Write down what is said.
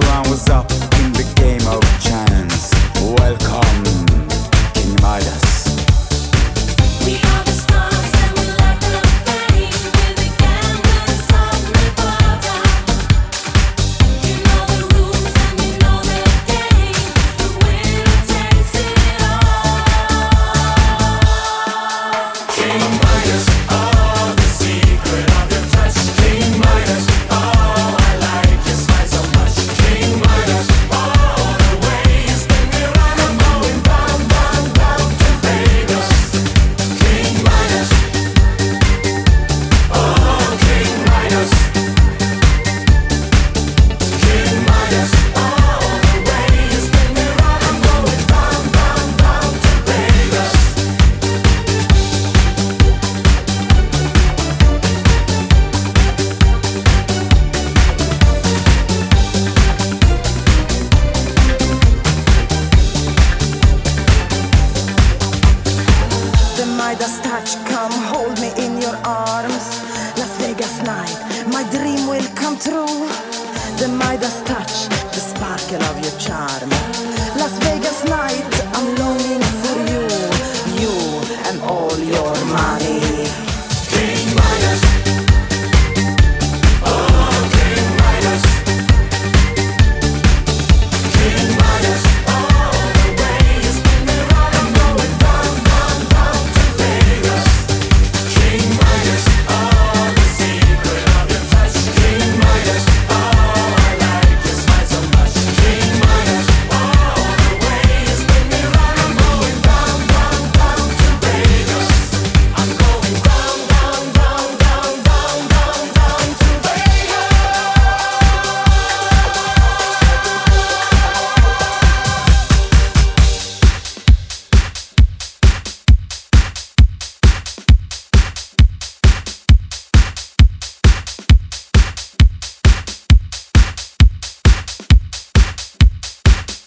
crown was up in the game of chance. Welcome. touch, come hold me in your arms. Las Vegas night, my dream will come true. The Midas touch, the sparkle of your charm.